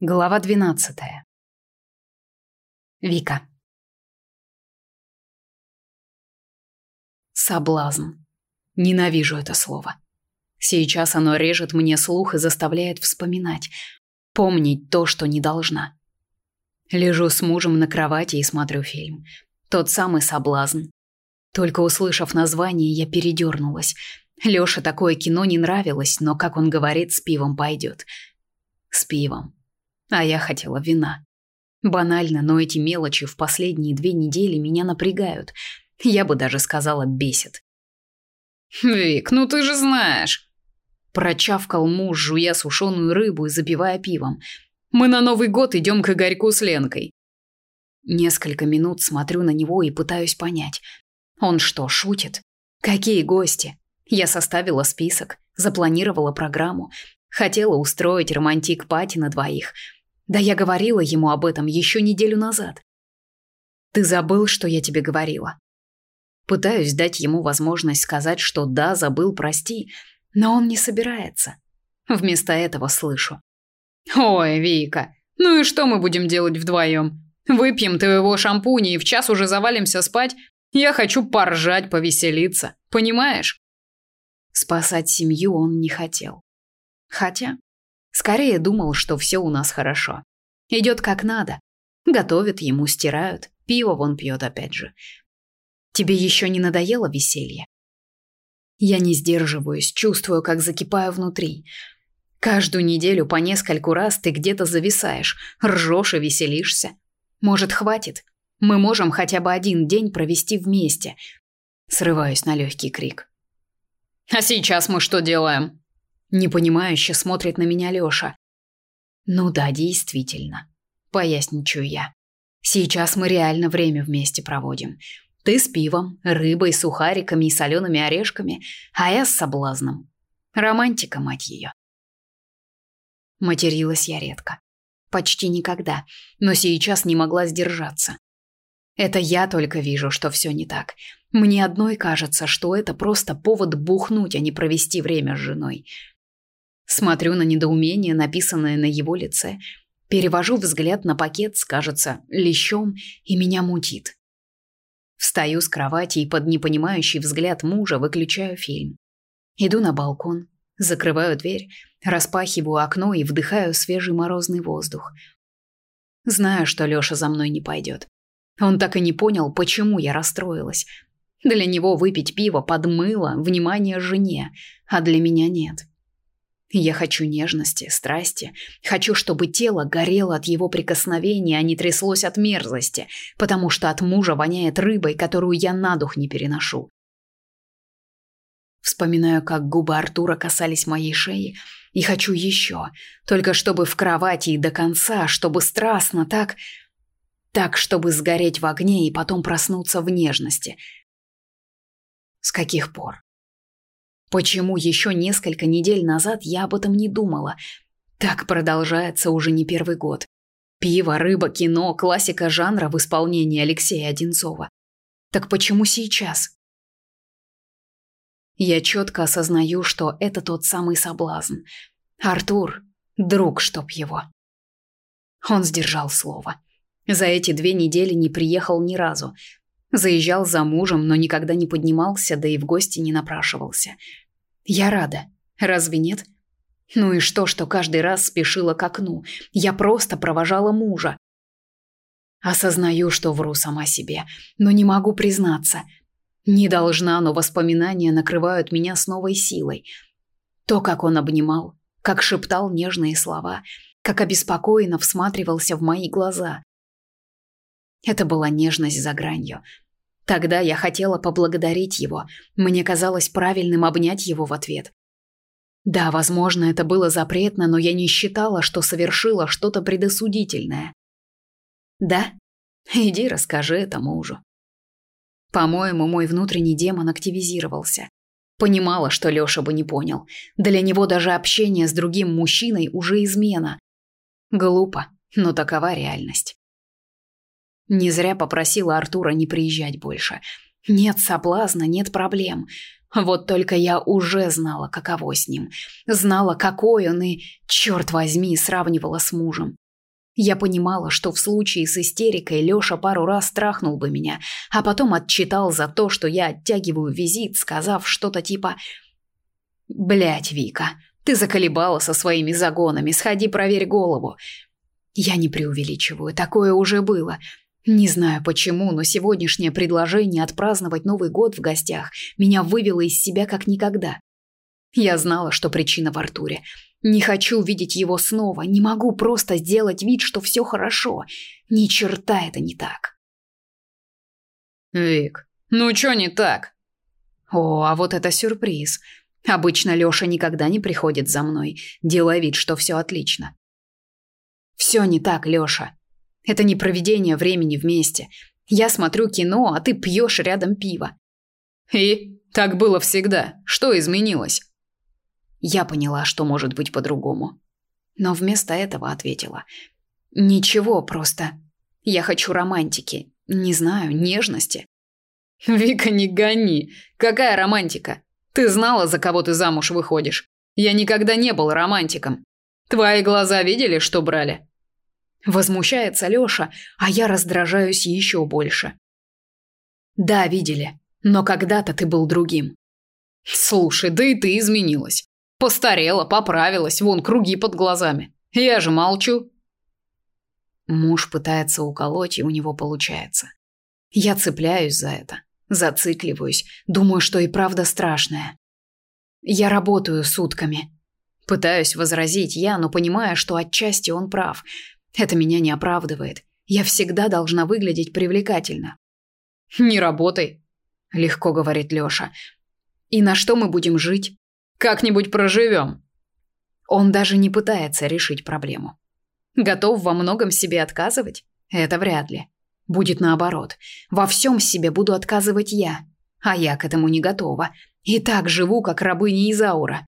Глава 12. Вика. Соблазн. Ненавижу это слово. Сейчас оно режет мне слух и заставляет вспоминать, помнить то, что не должна. Лежу с мужем на кровати и смотрю фильм. Тот самый соблазн. Только услышав название, я передернулась. Лёше такое кино не нравилось, но, как он говорит, с пивом пойдет. С пивом а я хотела вина. Банально, но эти мелочи в последние две недели меня напрягают. Я бы даже сказала, бесит. «Вик, ну ты же знаешь!» Прочавкал муж, жуя сушеную рыбу и запивая пивом. «Мы на Новый год идем к Игорьку с Ленкой». Несколько минут смотрю на него и пытаюсь понять. Он что, шутит? Какие гости? Я составила список, запланировала программу, хотела устроить romantic-party на двоих – да я говорила ему об этом еще неделю назад. Ты забыл, что я тебе говорила. Пытаюсь дать ему возможность сказать, что да, забыл, прости, но он не собирается. Вместо этого слышу. «Ой, Вика, ну и что мы будем делать вдвоем? Выпьем твой шампунь и в час уже завалимся спать? Я хочу поржать, повеселиться, понимаешь?» Спасать семью он не хотел. Хотя Скорее думал, что все у нас хорошо. Идет как надо. Готовят ему, стирают. Пиво вон пьет опять же. Тебе еще не надоело веселье? Я не сдерживаюсь, чувствую, как закипаю внутри. Каждую неделю по нескольку раз ты где-то зависаешь, ржешь и веселишься. Может, хватит? Мы можем хотя бы один день провести вместе. Срываюсь на легкий крик. А сейчас мы что делаем? Непонимающе смотрит на меня Лёша. «Ну да, действительно», — поясничаю я. «Сейчас мы реально время вместе проводим. Ты с пивом, рыбой, сухариками и солеными орешками, а я с соблазном. Романтика, мать ее. Материлась я редко. Почти никогда, но сейчас не могла сдержаться. Это я только вижу, что все не так. Мне одной кажется, что это просто повод бухнуть, а не провести время с женой. Смотрю на недоумение, написанное на его лице. Перевожу взгляд на пакет, скажется, лещом, и меня мутит. Встаю с кровати и под непонимающий взгляд мужа выключаю фильм. Иду на балкон, закрываю дверь, распахиваю окно и вдыхаю свежий морозный воздух. Знаю, что Лёша за мной не пойдет. Он так и не понял, почему я расстроилась. Для него выпить пиво подмыло внимание жене, а для меня нет. Я хочу нежности, страсти. Хочу, чтобы тело горело от его прикосновения, а не тряслось от мерзости, потому что от мужа воняет рыбой, которую я на дух не переношу. Вспоминаю, как губы Артура касались моей шеи, и хочу еще, только чтобы в кровати и до конца, чтобы страстно так, так, чтобы сгореть в огне и потом проснуться в нежности. С каких пор? Почему еще несколько недель назад я об этом не думала? Так продолжается уже не первый год. Пиво, рыба, кино, классика жанра в исполнении Алексея Одинцова. Так почему сейчас? Я четко осознаю, что это тот самый соблазн. Артур, друг, чтоб его. Он сдержал слово. За эти две недели не приехал ни разу. Заезжал за мужем, но никогда не поднимался, да и в гости не напрашивался. Я рада. Разве нет? Ну и что, что каждый раз спешила к окну. Я просто провожала мужа. Осознаю, что вру сама себе, но не могу признаться. Не должна, но воспоминания накрывают меня с новой силой. То, как он обнимал, как шептал нежные слова, как обеспокоенно всматривался в мои глаза. Это была нежность за гранью, Тогда я хотела поблагодарить его. Мне казалось правильным обнять его в ответ. Да, возможно, это было запретно, но я не считала, что совершила что-то предосудительное. Да? Иди расскажи этому мужу. По-моему, мой внутренний демон активизировался. Понимала, что Лёша бы не понял. Для него даже общение с другим мужчиной уже измена. Глупо, но такова реальность. Не зря попросила Артура не приезжать больше. Нет соблазна, нет проблем. Вот только я уже знала, каково с ним. Знала, какой он и, черт возьми, сравнивала с мужем. Я понимала, что в случае с истерикой Лёша пару раз страхнул бы меня, а потом отчитал за то, что я оттягиваю визит, сказав что-то типа «Блядь, Вика, ты заколебала со своими загонами, сходи проверь голову». Я не преувеличиваю, такое уже было – не знаю почему, но сегодняшнее предложение отпраздновать Новый год в гостях меня вывело из себя как никогда. Я знала, что причина в Артуре. Не хочу видеть его снова, не могу просто сделать вид, что все хорошо. Ни черта это не так. Вик, ну чё не так? О, а вот это сюрприз. Обычно Лёша никогда не приходит за мной, делая вид, что все отлично. Все не так, Лёша. Это не проведение времени вместе. Я смотрю кино, а ты пьешь рядом пиво. И так было всегда. Что изменилось? Я поняла, что может быть по-другому. Но вместо этого ответила: "Ничего, просто я хочу романтики, не знаю, нежности". Вика, не гони. Какая романтика? Ты знала, за кого ты замуж выходишь. Я никогда не был романтиком. Твои глаза видели, что брали? Возмущается Лёша, а я раздражаюсь еще больше. Да, видели, но когда-то ты был другим. Слушай, да и ты изменилась. Постарела, поправилась, вон круги под глазами. Я же молчу. Муж пытается уколоть, и у него получается. Я цепляюсь за это, зацикливаюсь, думаю, что и правда страшная. Я работаю сутками. Пытаюсь возразить я, но понимая, что отчасти он прав – это меня не оправдывает. Я всегда должна выглядеть привлекательно. Не работай, легко говорит Лёша. И на что мы будем жить? Как-нибудь проживем. Он даже не пытается решить проблему. Готов во многом себе отказывать? Это вряд ли. Будет наоборот. Во всем себе буду отказывать я. А я к этому не готова. И так живу, как рабыня Изаура.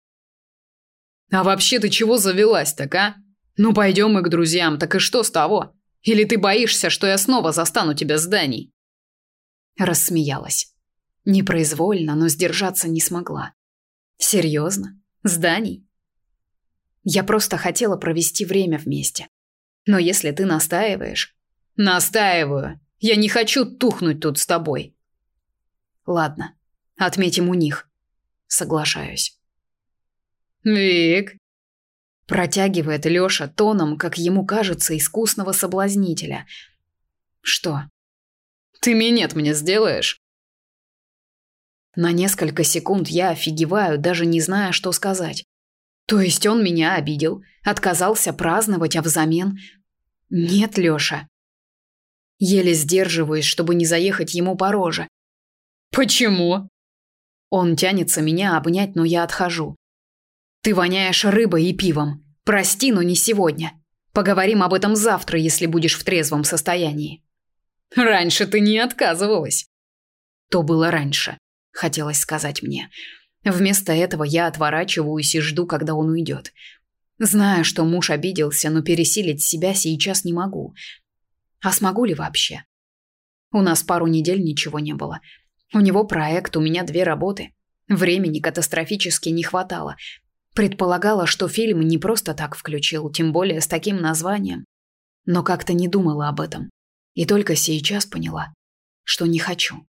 А вообще ты чего завелась так, а? «Ну пойдем мы к друзьям, так и что с того? Или ты боишься, что я снова застану тебя с Даней?» Рассмеялась. Непроизвольно, но сдержаться не смогла. «Серьезно? С Даней?» «Я просто хотела провести время вместе. Но если ты настаиваешь...» «Настаиваю! Я не хочу тухнуть тут с тобой!» «Ладно, отметим у них. Соглашаюсь». «Вик, Протягивает Лёша тоном, как ему кажется, искусного соблазнителя. Что? Ты минет мне сделаешь? На несколько секунд я офигеваю, даже не зная, что сказать. То есть он меня обидел, отказался праздновать, а взамен... Нет, Лёша. Еле сдерживаюсь, чтобы не заехать ему по роже. Почему? Он тянется меня обнять, но я отхожу. Ты воняешь рыбой и пивом. Прости, но не сегодня. Поговорим об этом завтра, если будешь в трезвом состоянии. Раньше ты не отказывалась. То было раньше, хотелось сказать мне. Вместо этого я отворачиваюсь и жду, когда он уйдет. Знаю, что муж обиделся, но пересилить себя сейчас не могу. А смогу ли вообще? У нас пару недель ничего не было. У него проект, у меня две работы. Времени катастрофически не хватало. Предполагала, что фильм не просто так включил, тем более с таким названием. Но как-то не думала об этом. И только сейчас поняла, что не хочу.